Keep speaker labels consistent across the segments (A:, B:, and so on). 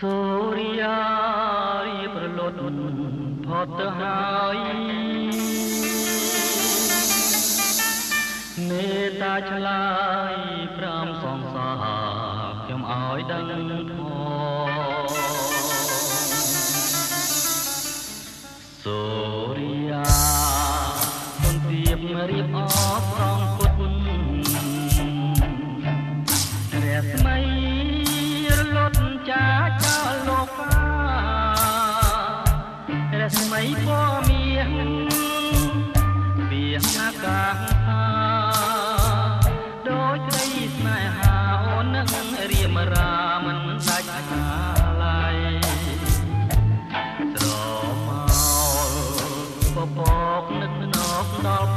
A: សូរិយារៀបរលត់ផុតទៅហើយមេតាឆ្លើយប្រាំសងសាខ្ញុំឲ្យដឹងផងសូរិយាគុនទៀបរៀបអបអះស្មីពណ៌មាសពាសអាកាសដោយត្រីស្នេហាអូននឹងរៀមរាមិនដាច់ណាឡៃស្រមោលពពកនឹកណោកដល់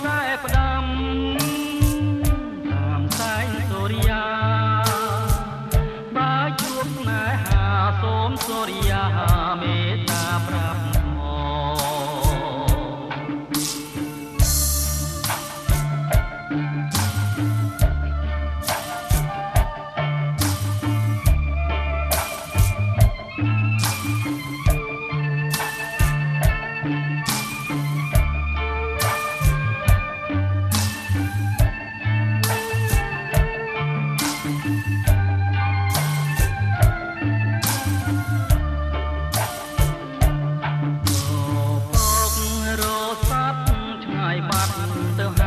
A: ផ្លែផ្ដាំតាមតែងសូរិយាបើជួបស្នេហាសូមសូរិយា mặt từ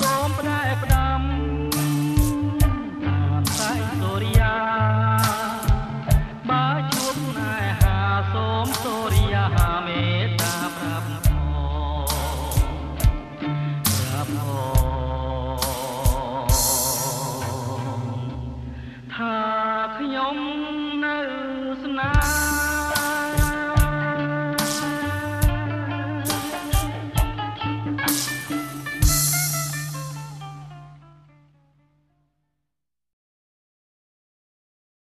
A: សោមផ្នែកផ្ដា